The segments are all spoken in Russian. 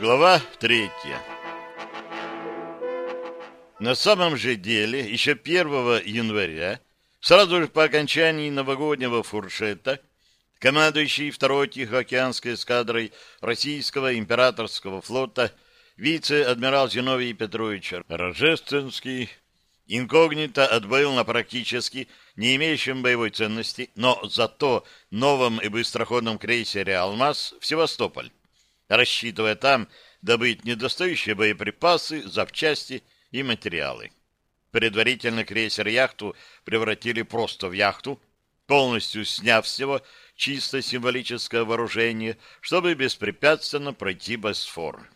Глава третья. На самом же деле, еще 1 января, сразу же по окончании новогоднего фуршета, командующий второй Тихоокеанской эскадрой Российского императорского флота вице-адмирал Зиновий Петрович Рожественский инкогнито отбыл на практически не имеющем боевой ценности, но зато новом и быстроходном крейсере «Алмаз» в Севастополь, рассчитывая там добыть недостающие боеприпасы, запчасти и материалы. Предварительно крейсер-яхту превратили просто в яхту, полностью сняв с него чисто символическое вооружение, чтобы беспрепятственно пройти Босфор.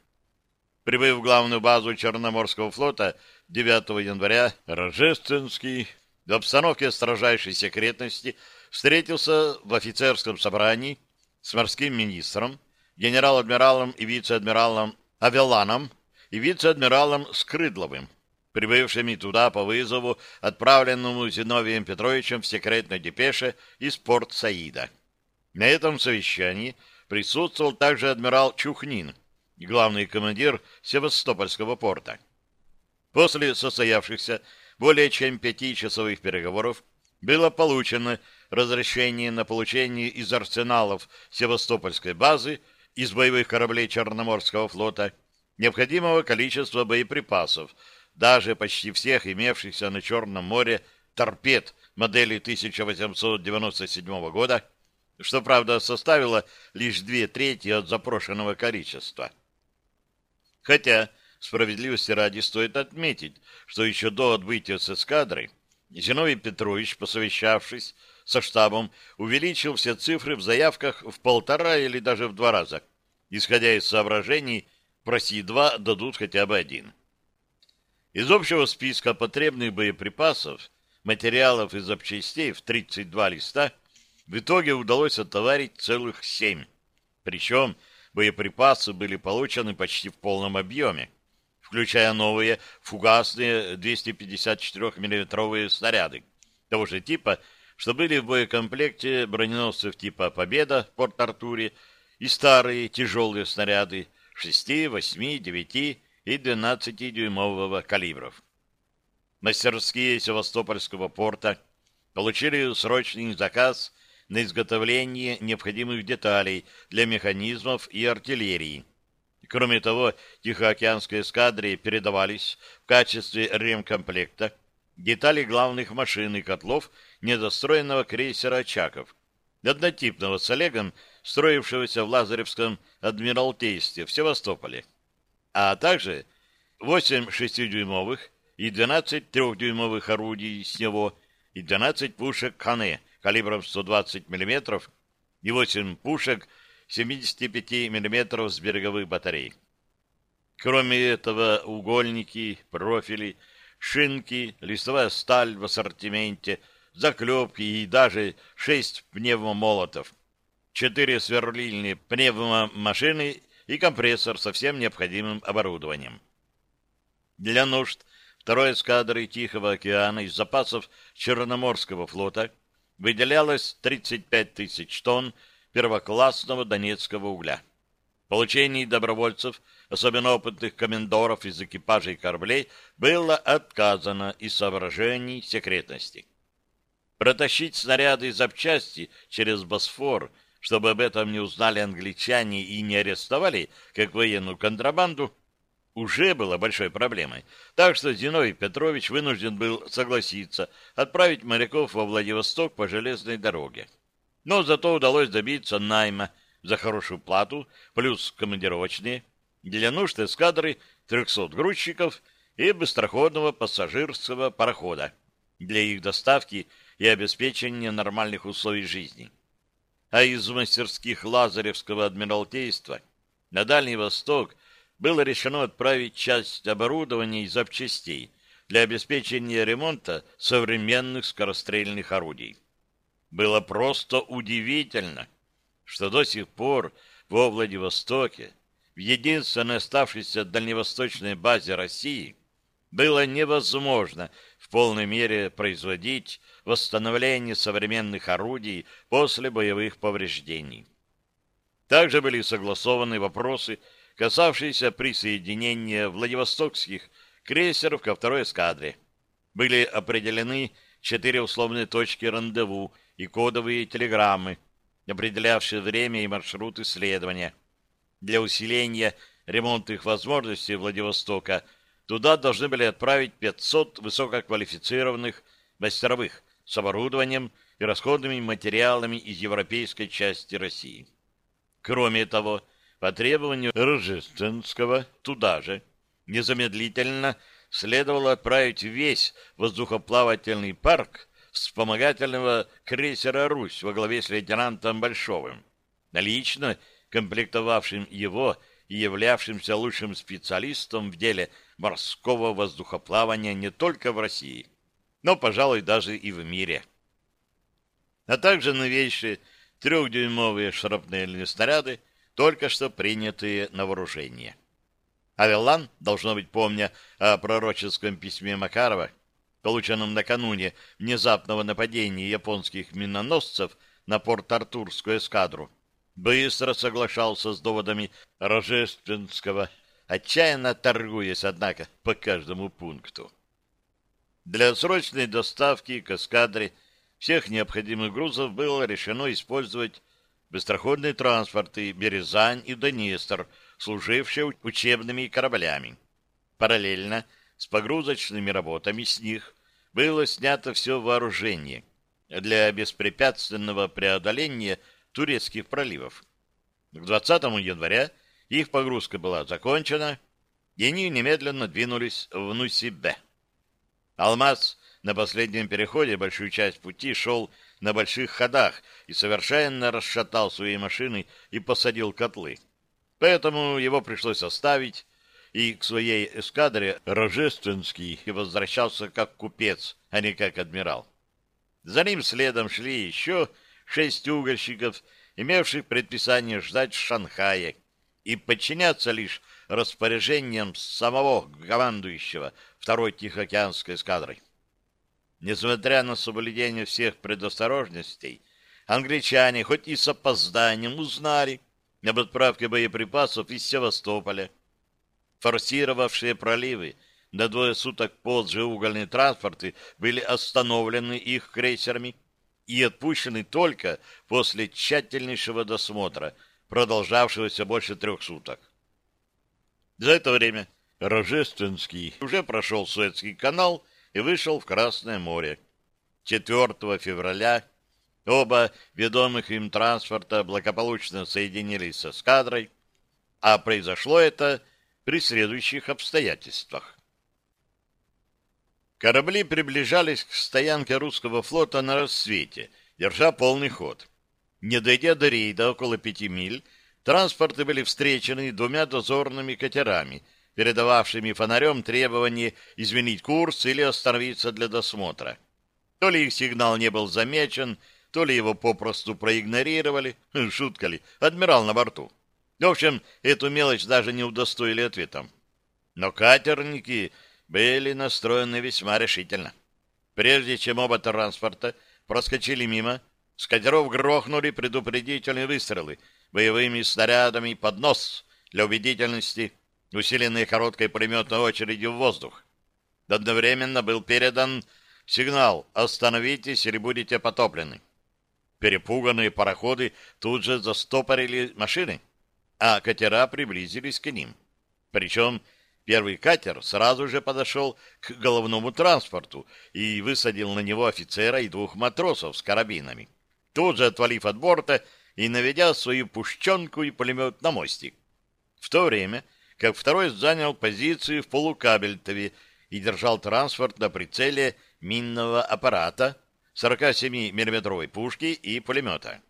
Прибыв в главную базу Черноморского флота 9 января, Рожественский в обстановке строжайшей секретности встретился в офицерском собрании с морским министром, генерал-адмиралом и вице-адмиралом Авеланом и вице-адмиралом Скрыдловым, прибывшими туда по вызову, отправленному Зиновием Петровичем в секретной депеше из порт Саида. На этом совещании присутствовал также адмирал Чухнин, главный командир Севастопольского порта. После состоявшихся более чем пятичасовых переговоров было получено разрешение на получение из арсеналов Севастопольской базы из боевых кораблей Черноморского флота необходимого количества боеприпасов, даже почти всех имевшихся на Черном море торпед модели 1897 года, что, правда, составило лишь две трети от запрошенного количества. Хотя, справедливости ради, стоит отметить, что еще до отбытия с эскадры Зиновий Петрович, посовещавшись со штабом, увеличил все цифры в заявках в полтора или даже в два раза, исходя из соображений проси два, дадут хотя бы один. Из общего списка потребных боеприпасов, материалов и запчастей в 32 листа в итоге удалось оттоварить целых семь. Причем боеприпасы были получены почти в полном объеме, включая новые фугасные 254 миллиметровые снаряды того же типа, что были в боекомплекте броненосцев типа «Победа» в Порт-Артуре и старые тяжелые снаряды 6, 8, 9 и 12-дюймового калибров. Мастерские Севастопольского порта получили срочный заказ на изготовление необходимых деталей для механизмов и артиллерии. Кроме того, Тихоокеанской эскадре передавались в качестве ремкомплекта детали главных машин и котлов недостроенного крейсера «Очаков», однотипного с Олегом, строившегося в Лазаревском Адмиралтействе в Севастополе, а также 8 6-дюймовых и 12 3-дюймовых орудий с него и 12 пушек «Кане» калибром 120 мм и 8 пушек 75 мм с береговых батарей. Кроме этого, угольники, профили, шинки, листовая сталь в ассортименте, заклепки и даже 6 пневмомолотов, 4 сверлильные пневмомашины и компрессор со всем необходимым оборудованием. Для нужд второй эскадры Тихого океана из запасов Черноморского флота выделялось 35 тысяч тонн первоклассного донецкого угля. Получении добровольцев, особенно опытных комендоров из экипажей кораблей, было отказано из соображений секретности. Протащить снаряды и запчасти через Босфор, чтобы об этом не узнали англичане и не арестовали, как военную контрабанду, уже было большой проблемой. Так что Зиновий Петрович вынужден был согласиться отправить моряков во Владивосток по железной дороге. Но зато удалось добиться найма за хорошую плату, плюс командировочные, для нужд эскадры 300 грузчиков и быстроходного пассажирского парохода для их доставки и обеспечения нормальных условий жизни. А из мастерских Лазаревского адмиралтейства на Дальний Восток было решено отправить часть оборудования и запчастей для обеспечения ремонта современных скорострельных орудий. Было просто удивительно, что до сих пор во Владивостоке, в единственной оставшейся дальневосточной базе России, было невозможно полной мере производить восстановление современных орудий после боевых повреждений. Также были согласованы вопросы касавшиеся присоединения Владивостокских крейсеров ко второй эскадре. Были определены четыре условные точки рандеву и кодовые телеграммы, определявшие время и маршрут исследования. Для усиления ремонтных возможностей Владивостока туда должны были отправить 500 высококвалифицированных мастеровых с оборудованием и расходными материалами из европейской части России. Кроме того, по требованию Рожественского туда же незамедлительно следовало отправить весь воздухоплавательный парк вспомогательного крейсера «Русь» во главе с лейтенантом Большовым, лично комплектовавшим его и являвшимся лучшим специалистом в деле морского воздухоплавания не только в России, но, пожалуй, даже и в мире. А также новейшие трехдюймовые шрапнельные снаряды, только что принятые на вооружение. Авеллан, должно быть, помня о пророческом письме Макарова, полученном накануне внезапного нападения японских миноносцев на порт-Артурскую эскадру, быстро соглашался с доводами Рожественского, отчаянно торгуясь, однако, по каждому пункту. Для срочной доставки к эскадре всех необходимых грузов было решено использовать быстроходные транспорты «Березань» и «Донестр», служившие учебными кораблями. Параллельно с погрузочными работами с них было снято все вооружение для беспрепятственного преодоления турецких проливов. К 20 января их погрузка была закончена, и они немедленно двинулись в Нусибе. «Алмаз» на последнем переходе большую часть пути шел на больших ходах и совершенно расшатал свои машины и посадил котлы. Поэтому его пришлось оставить, и к своей эскадре Рожественский возвращался как купец, а не как адмирал. За ним следом шли еще шесть угольщиков, имевших предписание ждать в Шанхае и подчиняться лишь распоряжениям самого командующего второй Тихоокеанской эскадрой. Несмотря на соблюдение всех предосторожностей, англичане хоть и с опозданием узнали об отправке боеприпасов из Севастополя. Форсировавшие проливы на двое суток позже угольные транспорты были остановлены их крейсерами и отпущены только после тщательнейшего досмотра, продолжавшегося больше трех суток. За это время Рожественский уже прошел Суэцкий канал и вышел в Красное море. 4 февраля оба ведомых им транспорта благополучно соединились с эскадрой, а произошло это при следующих обстоятельствах. Корабли приближались к стоянке русского флота на рассвете, держа полный ход. Не дойдя до рейда около пяти миль, транспорты были встречены двумя дозорными катерами, передававшими фонарем требование изменить курс или остановиться для досмотра. То ли их сигнал не был замечен, то ли его попросту проигнорировали. Хм, шутка ли, адмирал на борту. В общем, эту мелочь даже не удостоили ответом. Но катерники были настроены весьма решительно. Прежде чем оба транспорта проскочили мимо, с катеров грохнули предупредительные выстрелы боевыми снарядами под нос для убедительности усиленные короткой пулеметной очередью в воздух. Одновременно был передан сигнал «Остановитесь или будете потоплены». Перепуганные пароходы тут же застопорили машины, а катера приблизились к ним. Причем первый катер сразу же подошел к головному транспорту и высадил на него офицера и двух матросов с карабинами, тут же отвалив от борта и наведя свою пушченку и пулемет на мостик. В то время как второй занял позицию в полукабельтове и держал транспорт на прицеле минного аппарата 47 миллиметровой пушки и пулемета.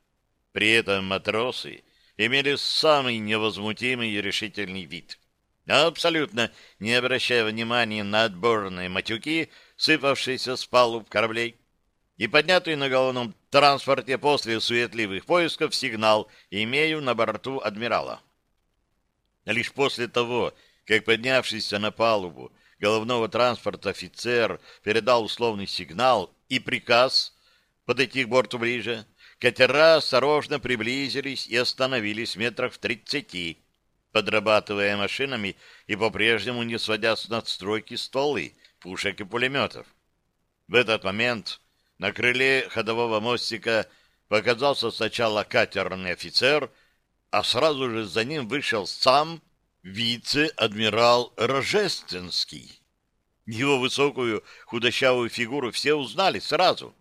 При этом матросы имели самый невозмутимый и решительный вид, абсолютно не обращая внимания на отборные матюки, сыпавшиеся с палуб кораблей, и поднятый на головном транспорте после суетливых поисков сигнал «Имею на борту адмирала». Лишь после того, как поднявшийся на палубу головного транспорта офицер передал условный сигнал и приказ подойти к борту ближе, катера осторожно приблизились и остановились метрах в тридцати, подрабатывая машинами и по-прежнему не сводя с надстройки стволы, пушек и пулеметов. В этот момент на крыле ходового мостика показался сначала катерный офицер, а сразу же за ним вышел сам вице-адмирал Рожественский. Его высокую худощавую фигуру все узнали сразу.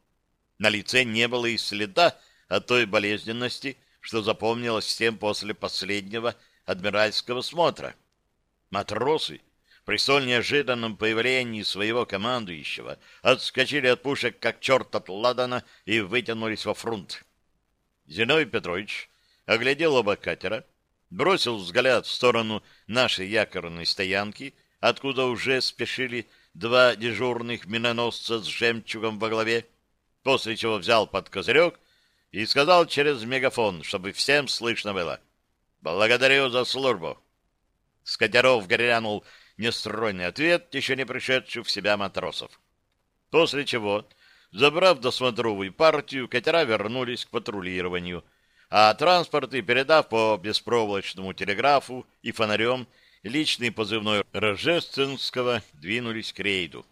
На лице не было и следа от той болезненности, что запомнилось всем после последнего адмиральского смотра. Матросы при столь неожиданном появлении своего командующего отскочили от пушек, как черт от ладана, и вытянулись во фронт. Зиновий Петрович оглядел оба катера, бросил взгляд в сторону нашей якорной стоянки, откуда уже спешили два дежурных миноносца с жемчугом во главе, после чего взял под козырек и сказал через мегафон, чтобы всем слышно было. «Благодарю за службу». С катеров грянул нестройный ответ, еще не пришедший в себя матросов. После чего, забрав досмотровую партию, катера вернулись к патрулированию, а транспорты, передав по беспроволочному телеграфу и фонарем личный позывной Рожественского, двинулись к рейду.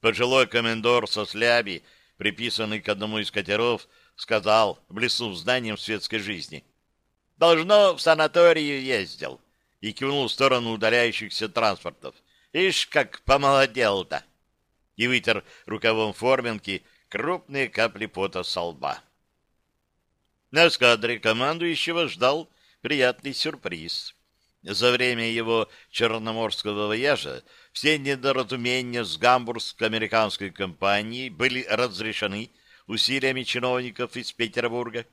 Пожилой комендор со сляби, приписанный к одному из катеров, сказал, блеснув знанием светской жизни. «Должно, в санаторию ездил» и кивнул в сторону удаляющихся транспортов. «Ишь, как помолодел-то!» И вытер рукавом форменки крупные капли пота со лба. На эскадре командующего ждал приятный сюрприз. За время его черноморского вояжа все недоразумения с гамбургско-американской компанией были разрешены усилиями чиновников из Петербурга,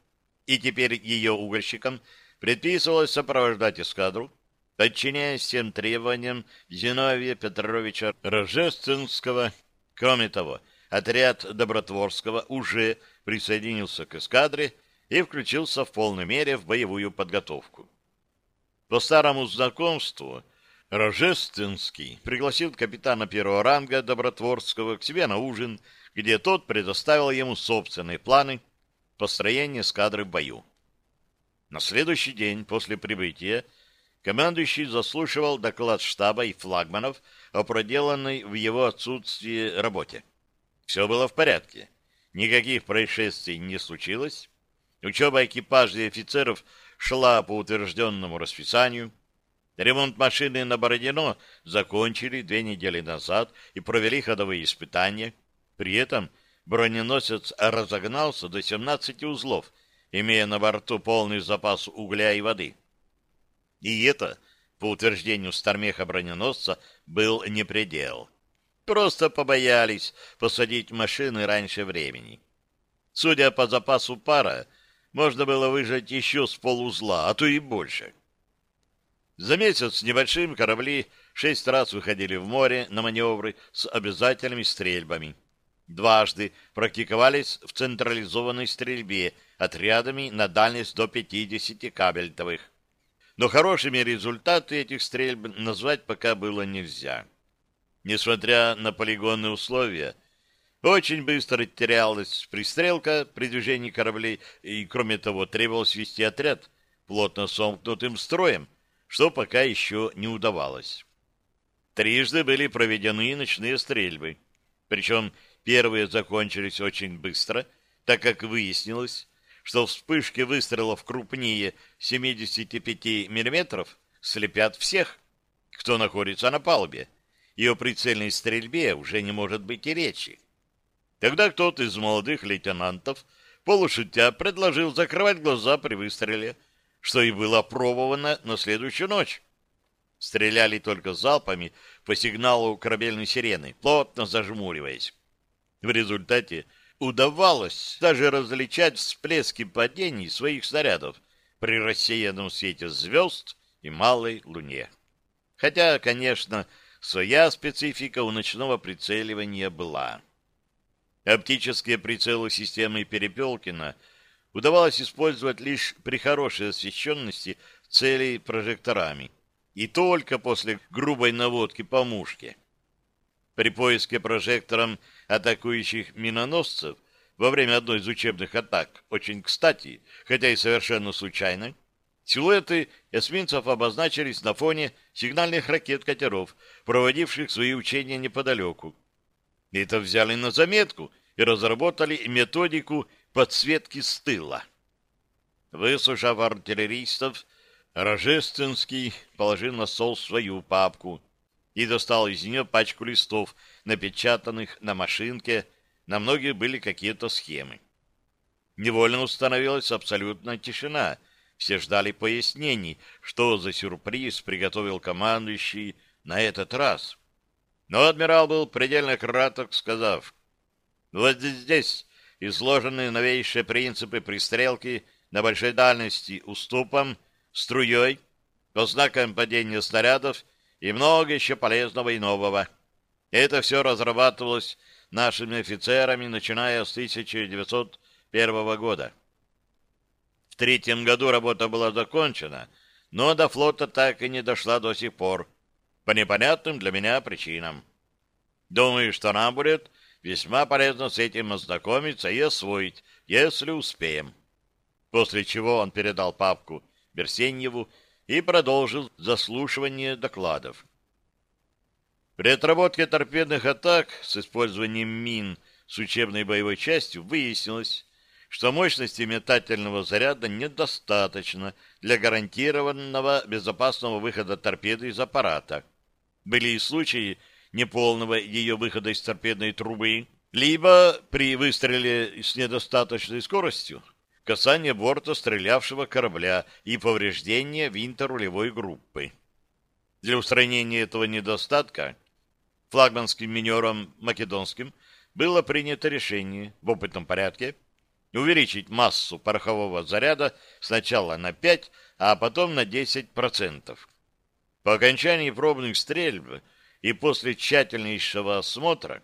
и теперь ее угольщикам предписывалось сопровождать эскадру подчиняясь всем требованиям Зиновия Петровича Рожественского. Кроме того, отряд Добротворского уже присоединился к эскадре и включился в полной мере в боевую подготовку. По старому знакомству Рожественский пригласил капитана первого ранга Добротворского к себе на ужин, где тот предоставил ему собственные планы построения эскадры в бою. На следующий день после прибытия Командующий заслушивал доклад штаба и флагманов о проделанной в его отсутствии работе. Все было в порядке. Никаких происшествий не случилось. Учеба экипажа и офицеров шла по утвержденному расписанию. Ремонт машины на Бородино закончили две недели назад и провели ходовые испытания. При этом броненосец разогнался до 17 узлов, имея на борту полный запас угля и воды. И это, по утверждению Стармеха броненосца, был не предел. Просто побоялись посадить машины раньше времени. Судя по запасу пара, можно было выжать еще с полузла, а то и больше. За месяц с небольшим корабли шесть раз выходили в море на маневры с обязательными стрельбами. Дважды практиковались в централизованной стрельбе отрядами на дальность до 50 кабельтовых но хорошими результаты этих стрельб назвать пока было нельзя. Несмотря на полигонные условия, очень быстро терялась пристрелка при движении кораблей, и, кроме того, требовалось вести отряд плотно сомкнутым строем, что пока еще не удавалось. Трижды были проведены ночные стрельбы, причем первые закончились очень быстро, так как выяснилось, что вспышки выстрелов крупнее 75 мм слепят всех, кто находится на палубе, и о прицельной стрельбе уже не может быть и речи. Тогда кто-то из молодых лейтенантов, полушутя, предложил закрывать глаза при выстреле, что и было опробовано на следующую ночь. Стреляли только залпами по сигналу корабельной сирены, плотно зажмуриваясь. В результате удавалось даже различать всплески падений своих снарядов при рассеянном свете звезд и малой луне. Хотя, конечно, своя специфика у ночного прицеливания была. Оптические прицелы системы Перепелкина удавалось использовать лишь при хорошей освещенности целей прожекторами, и только после грубой наводки по мушке. При поиске прожектором атакующих миноносцев во время одной из учебных атак, очень кстати, хотя и совершенно случайно, Силуэты эсминцев обозначились на фоне сигнальных ракет катеров, проводивших свои учения неподалеку. Это взяли на заметку и разработали методику подсветки с тыла. Выслушав артиллеристов, Рожественский положил на стол свою папку и достал из нее пачку листов, напечатанных на машинке, на многих были какие-то схемы. Невольно установилась абсолютная тишина — все ждали пояснений, что за сюрприз приготовил командующий на этот раз. Но адмирал был предельно краток, сказав, «Вот здесь изложены новейшие принципы пристрелки на большой дальности уступом, струей, по знакам падения снарядов и много еще полезного и нового. Это все разрабатывалось нашими офицерами, начиная с 1901 года. В третьем году работа была закончена, но до флота так и не дошла до сих пор, по непонятным для меня причинам. Думаю, что нам будет весьма полезно с этим ознакомиться и освоить, если успеем. После чего он передал папку Берсеньеву и продолжил заслушивание докладов. При отработке торпедных атак с использованием мин с учебной боевой частью выяснилось, что мощности метательного заряда недостаточно для гарантированного безопасного выхода торпеды из аппарата. Были и случаи неполного ее выхода из торпедной трубы, либо при выстреле с недостаточной скоростью касание борта стрелявшего корабля и повреждение винта рулевой группы. Для устранения этого недостатка флагманским минером македонским было принято решение в опытном порядке увеличить массу порохового заряда сначала на 5, а потом на 10%. По окончании пробных стрельб и после тщательнейшего осмотра,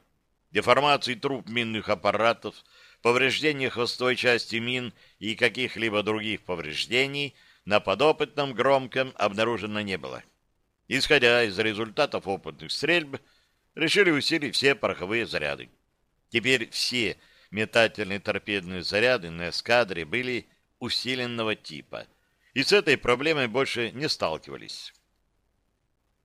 деформации труб минных аппаратов, повреждения хвостовой части мин и каких-либо других повреждений на подопытном громком обнаружено не было. Исходя из результатов опытных стрельб, решили усилить все пороховые заряды. Теперь все метательные торпедные заряды на эскадре были усиленного типа, и с этой проблемой больше не сталкивались.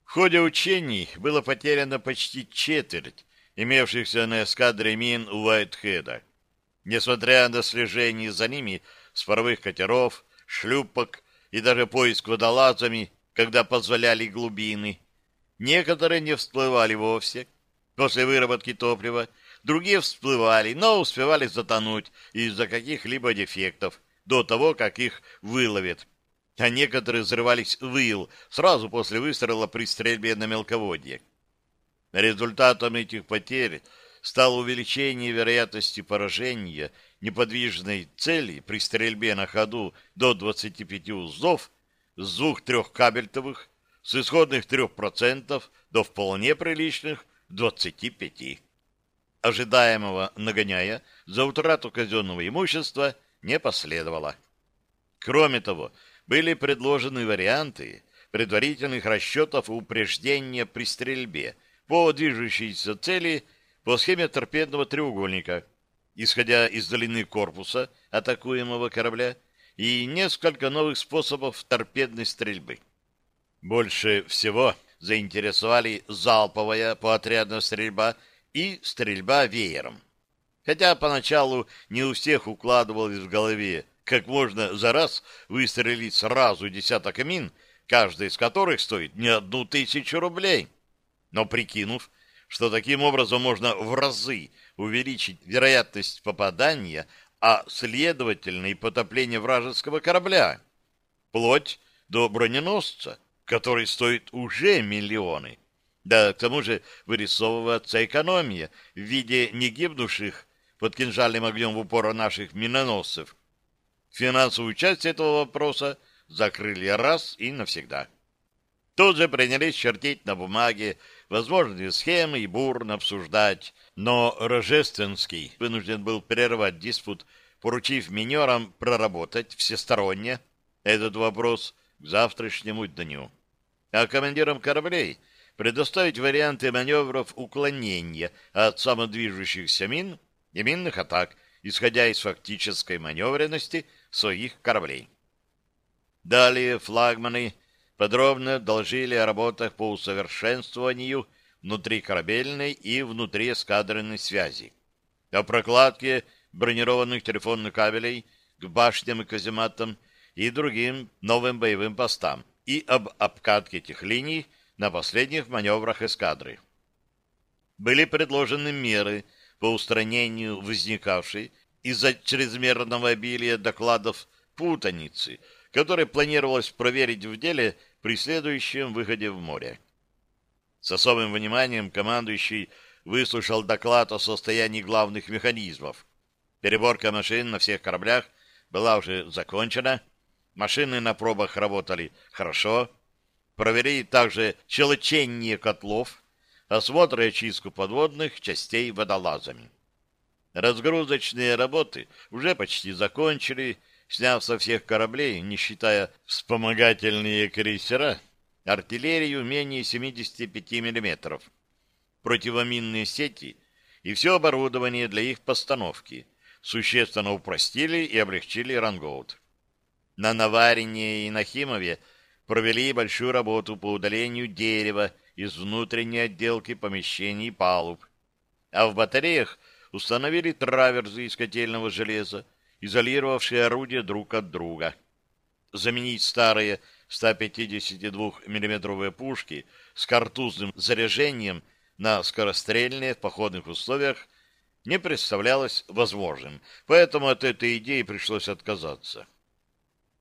В ходе учений было потеряно почти четверть имевшихся на эскадре мин Уайтхеда. Несмотря на слежение за ними с паровых катеров, шлюпок и даже поиск водолазами, когда позволяли глубины, некоторые не всплывали вовсе после выработки топлива Другие всплывали, но успевали затонуть из-за каких-либо дефектов до того, как их выловят. А некоторые взрывались в ил сразу после выстрела при стрельбе на мелководье. Результатом этих потерь стало увеличение вероятности поражения неподвижной цели при стрельбе на ходу до 25 узлов с двух-трех кабельтовых с исходных 3% до вполне приличных 25 ожидаемого нагоняя за утрату казенного имущества не последовало. Кроме того, были предложены варианты предварительных расчетов упреждения при стрельбе по движущейся цели по схеме торпедного треугольника, исходя из длины корпуса атакуемого корабля и несколько новых способов торпедной стрельбы. Больше всего заинтересовали залповая поотрядная стрельба и стрельба веером. Хотя поначалу не у всех укладывалось в голове, как можно за раз выстрелить сразу десяток мин, каждый из которых стоит не одну тысячу рублей. Но прикинув, что таким образом можно в разы увеличить вероятность попадания, а следовательно и потопления вражеского корабля, вплоть до броненосца, который стоит уже миллионы, да, к тому же вырисовывается экономия в виде не гибнувших под кинжальным огнем в упор наших миноносцев. Финансовую часть этого вопроса закрыли раз и навсегда. Тут же принялись чертить на бумаге возможные схемы и бурно обсуждать, но Рожественский вынужден был прервать диспут, поручив минерам проработать всесторонне этот вопрос к завтрашнему дню. А командирам кораблей — предоставить варианты маневров уклонения от самодвижущихся мин и минных атак, исходя из фактической маневренности своих кораблей. Далее флагманы подробно доложили о работах по усовершенствованию внутрикорабельной и внутриэскадренной связи, о прокладке бронированных телефонных кабелей к башням и казематам и другим новым боевым постам и об обкатке этих линий на последних маневрах эскадры. Были предложены меры по устранению возникавшей из-за чрезмерного обилия докладов путаницы, которые планировалось проверить в деле при следующем выходе в море. С особым вниманием командующий выслушал доклад о состоянии главных механизмов. Переборка машин на всех кораблях была уже закончена, машины на пробах работали хорошо, проверили также щелочение котлов, осмотр и очистку подводных частей водолазами. Разгрузочные работы уже почти закончили, сняв со всех кораблей, не считая вспомогательные крейсера, артиллерию менее 75 мм, противоминные сети и все оборудование для их постановки, существенно упростили и облегчили рангоут. На Наварине и Нахимове провели большую работу по удалению дерева из внутренней отделки помещений и палуб, а в батареях установили траверзы из котельного железа, изолировавшие орудия друг от друга. Заменить старые 152 миллиметровые пушки с картузным заряжением на скорострельные в походных условиях не представлялось возможным, поэтому от этой идеи пришлось отказаться.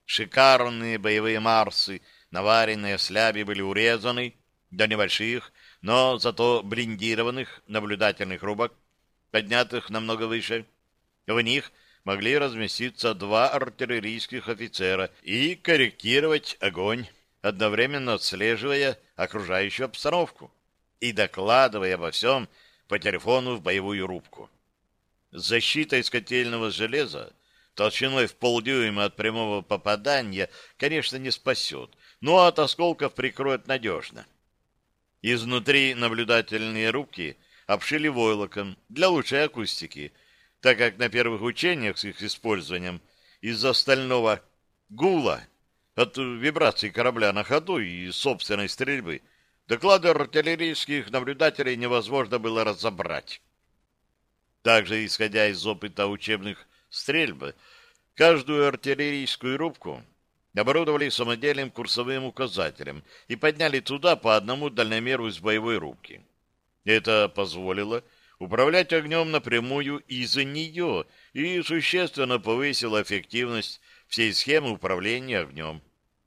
Шикарные боевые Марсы, наваренные сляби, были урезаны до небольших, но зато блиндированных наблюдательных рубок, поднятых намного выше. В них могли разместиться два артиллерийских офицера и корректировать огонь, одновременно отслеживая окружающую обстановку и докладывая обо всем по телефону в боевую рубку. Защита из котельного железа толщиной в полдюйма от прямого попадания, конечно, не спасет, но от осколков прикроет надежно. Изнутри наблюдательные рубки обшили войлоком для лучшей акустики, так как на первых учениях с их использованием из-за стального гула от вибраций корабля на ходу и собственной стрельбы доклады артиллерийских наблюдателей невозможно было разобрать. Также, исходя из опыта учебных стрельб, каждую артиллерийскую рубку оборудовали самодельным курсовым указателем и подняли туда по одному дальномеру из боевой рубки. Это позволило управлять огнем напрямую из-за нее и существенно повысило эффективность всей схемы управления огнем,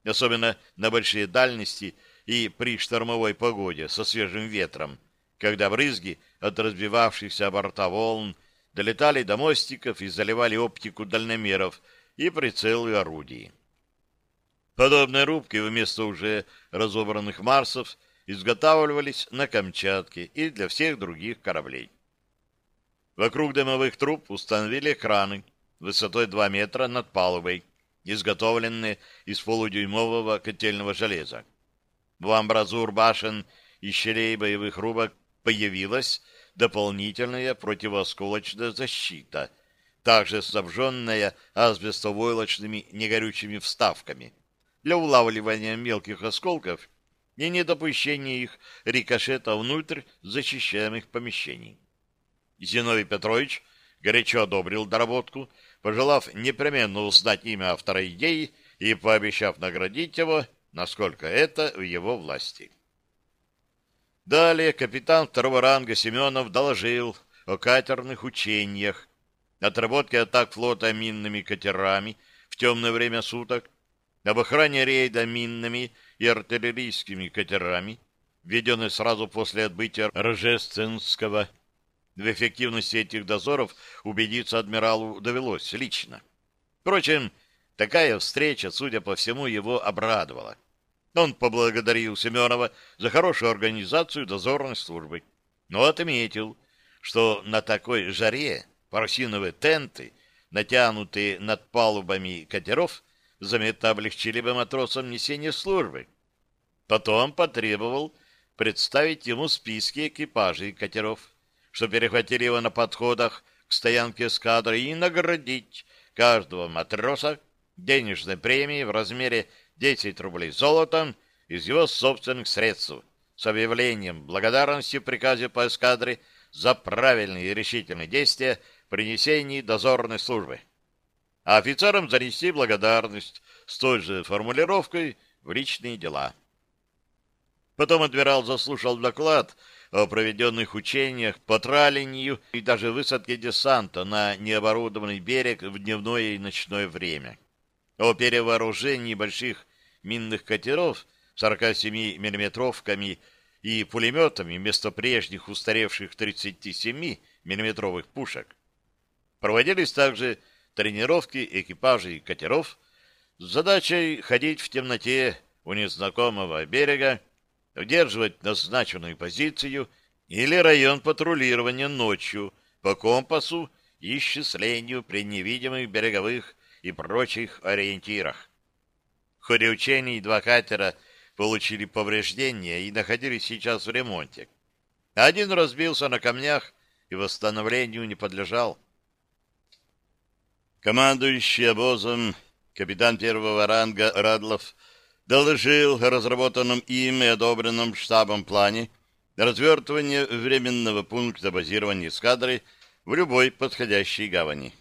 особенно на большие дальности и при штормовой погоде со свежим ветром, когда брызги от разбивавшихся борта волн долетали до мостиков и заливали оптику дальномеров и прицелы орудий. Подобные рубки вместо уже разобранных Марсов изготавливались на Камчатке и для всех других кораблей. Вокруг дымовых труб установили краны высотой 2 метра над палубой, изготовленные из полудюймового котельного железа. В амбразур башен и щелей боевых рубок появилась дополнительная противоосколочная защита, также снабженная асбестовойлочными негорючими вставками для улавливания мелких осколков и недопущения их рикошета внутрь защищаемых помещений. Зиновий Петрович горячо одобрил доработку, пожелав непременно узнать имя автора идеи и пообещав наградить его, насколько это в его власти. Далее капитан второго ранга Семенов доложил о катерных учениях, отработке атак флота минными катерами в темное время суток, об охране рейда минными и артиллерийскими катерами, введенной сразу после отбытия Рожественского. В эффективности этих дозоров убедиться адмиралу довелось лично. Впрочем, такая встреча, судя по всему, его обрадовала. Он поблагодарил Семенова за хорошую организацию дозорной службы, но отметил, что на такой жаре парусиновые тенты, натянутые над палубами катеров, заметно облегчили бы матросам несение службы. Потом потребовал представить ему списки экипажей катеров, что перехватили его на подходах к стоянке эскадры и наградить каждого матроса денежной премией в размере 10 рублей золотом из его собственных средств с объявлением благодарности в приказе по эскадре за правильные и решительные действия при несении дозорной службы. А офицерам занести благодарность с той же формулировкой в личные дела. Потом адмирал заслушал доклад о проведенных учениях по тралению и даже высадке десанта на необорудованный берег в дневное и ночное время, о перевооружении больших минных катеров 47 миллиметровками и пулеметами вместо прежних устаревших 37 миллиметровых пушек. Проводились также тренировки экипажей катеров с задачей ходить в темноте у незнакомого берега, удерживать назначенную позицию или район патрулирования ночью по компасу и исчислению при невидимых береговых и прочих ориентирах. В ходе учений два катера получили повреждения и находились сейчас в ремонте. Один разбился на камнях и восстановлению не подлежал. Командующий обозом капитан первого ранга Радлов доложил о разработанном им и одобренном штабом плане развертывания временного пункта базирования эскадры в любой подходящей гавани.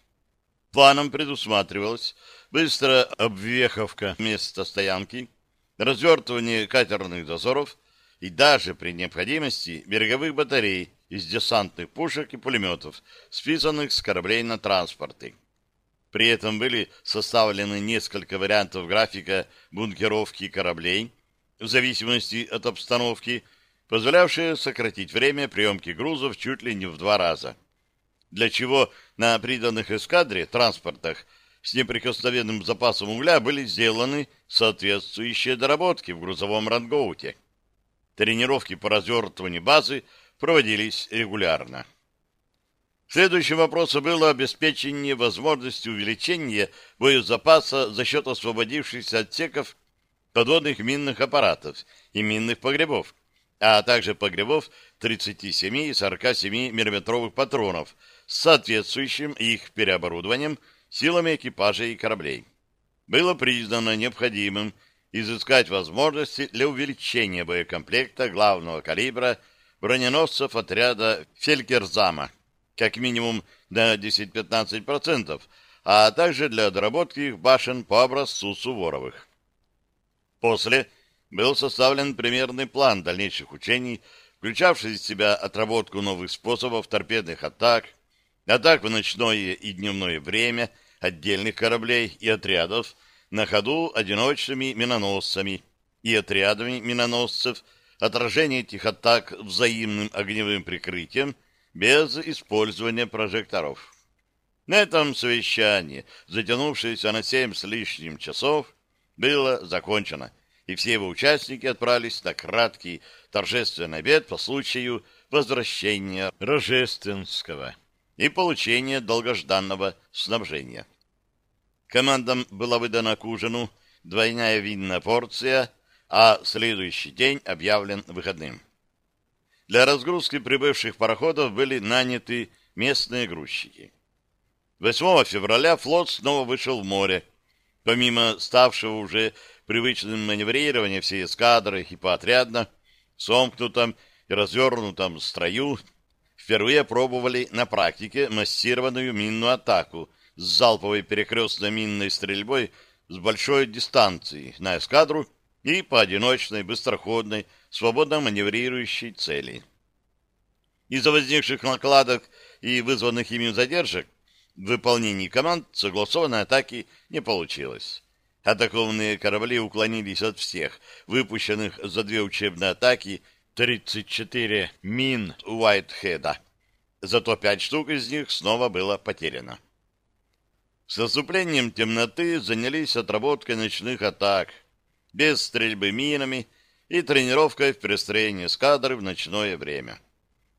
Планом предусматривалось быстро обвеховка места стоянки, развертывание катерных дозоров и даже при необходимости береговых батарей из десантных пушек и пулеметов, списанных с кораблей на транспорты. При этом были составлены несколько вариантов графика бункеровки кораблей в зависимости от обстановки, позволявшие сократить время приемки грузов чуть ли не в два раза. Для чего на приданных эскадре транспортах с неприкосновенным запасом угля были сделаны соответствующие доработки в грузовом рангоуте. Тренировки по развертыванию базы проводились регулярно. Следующим вопросом было обеспечение возможности увеличения боезапаса за счет освободившихся отсеков подводных минных аппаратов и минных погребов, а также погребов 37 и 47 миллиметровых патронов с соответствующим их переоборудованием силами экипажей и кораблей. Было признано необходимым изыскать возможности для увеличения боекомплекта главного калибра броненосцев отряда Фелькерзама, как минимум на 10-15%, а также для доработки их башен по образцу Суворовых. После был составлен примерный план дальнейших учений, включавший в себя отработку новых способов торпедных атак, атак в ночное и дневное время – отдельных кораблей и отрядов на ходу одиночными миноносцами и отрядами миноносцев, отражение этих атак взаимным огневым прикрытием без использования прожекторов. На этом совещание, затянувшееся на семь с лишним часов, было закончено, и все его участники отправились на краткий торжественный обед по случаю возвращения Рожественского и получения долгожданного снабжения. Командам была выдана к ужину двойная винная порция, а следующий день объявлен выходным. Для разгрузки прибывших пароходов были наняты местные грузчики. 8 февраля флот снова вышел в море. Помимо ставшего уже привычным маневрирования всей эскадры и поотрядно, в сомкнутом и развернутом строю, впервые пробовали на практике массированную минную атаку с залповой перекрестной минной стрельбой с большой дистанции на эскадру и по одиночной, быстроходной, свободно маневрирующей цели. Из-за возникших накладок и вызванных ими задержек в выполнении команд согласованной атаки не получилось. Атакованные корабли уклонились от всех выпущенных за две учебные атаки 34 мин Уайтхеда. Зато пять штук из них снова было потеряно. С наступлением темноты занялись отработкой ночных атак, без стрельбы минами и тренировкой в перестроении эскадры в ночное время.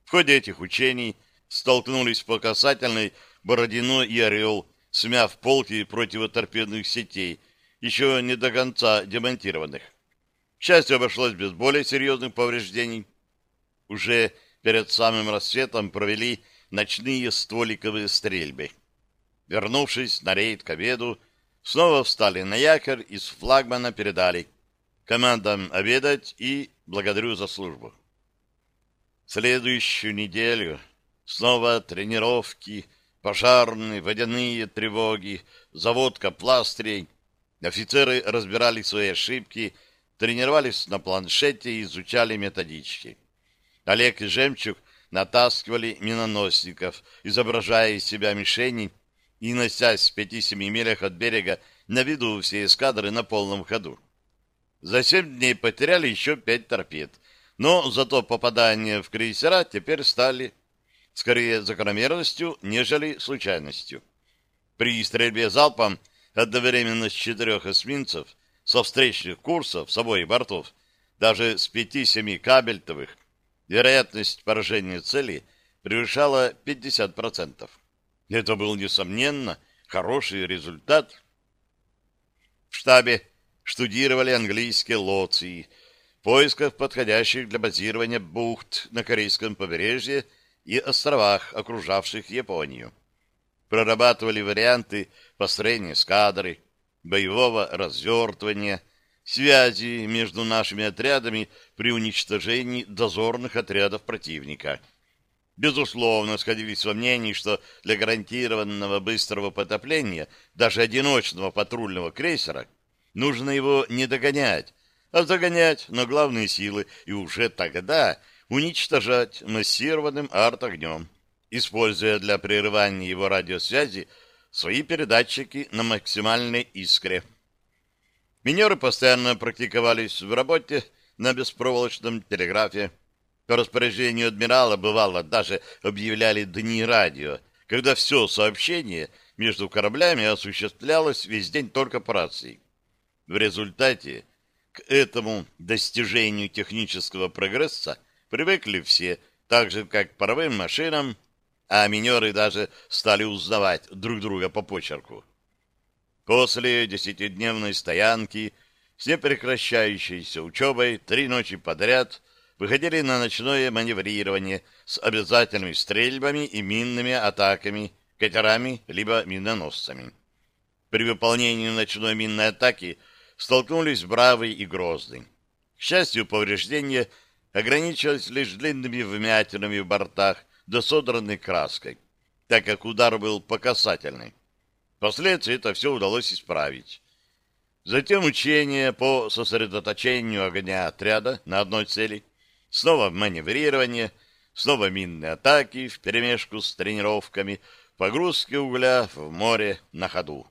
В ходе этих учений столкнулись по касательной Бородино и Орел, смяв полки противоторпедных сетей, еще не до конца демонтированных. К счастью, обошлось без более серьезных повреждений. Уже перед самым рассветом провели ночные стволиковые стрельбы. Вернувшись на рейд к обеду, Снова встали на якорь и с флагмана передали. Командам обедать и благодарю за службу. Следующую неделю снова тренировки, пожарные, водяные тревоги, заводка пластырей. Офицеры разбирали свои ошибки, тренировались на планшете и изучали методички. Олег и Жемчуг натаскивали миноносников, изображая из себя мишени и носясь в пяти-семи милях от берега на виду всей эскадры на полном ходу. За семь дней потеряли еще пять торпед, но зато попадания в крейсера теперь стали скорее закономерностью, нежели случайностью. При стрельбе залпом одновременно с четырех эсминцев со встречных курсов с обоих бортов, даже с пяти-семи кабельтовых, вероятность поражения цели превышала 50%. Это был, несомненно, хороший результат. В штабе штудировали английские лоции в поисках подходящих для базирования бухт на корейском побережье и островах, окружавших Японию. Прорабатывали варианты построения эскадры, боевого развертывания, связи между нашими отрядами при уничтожении дозорных отрядов противника – безусловно, сходились во мнении, что для гарантированного быстрого потопления даже одиночного патрульного крейсера нужно его не догонять, а загонять на главные силы и уже тогда уничтожать массированным арт-огнем, используя для прерывания его радиосвязи свои передатчики на максимальной искре. Минеры постоянно практиковались в работе на беспроволочном телеграфе, по распоряжению адмирала, бывало, даже объявляли дни радио, когда все сообщение между кораблями осуществлялось весь день только по рации. В результате к этому достижению технического прогресса привыкли все, так же, как к паровым машинам, а минеры даже стали узнавать друг друга по почерку. После десятидневной стоянки с непрекращающейся учебой три ночи подряд выходили на ночное маневрирование с обязательными стрельбами и минными атаками, катерами либо миноносцами. При выполнении ночной минной атаки столкнулись Бравый и Грозный. К счастью, повреждения ограничивались лишь длинными вмятинами в бортах да содранной краской, так как удар был по касательной. Впоследствии это все удалось исправить. Затем учение по сосредоточению огня отряда на одной цели — Снова маневрирование, снова минные атаки вперемешку с тренировками, погрузки угля в море на ходу.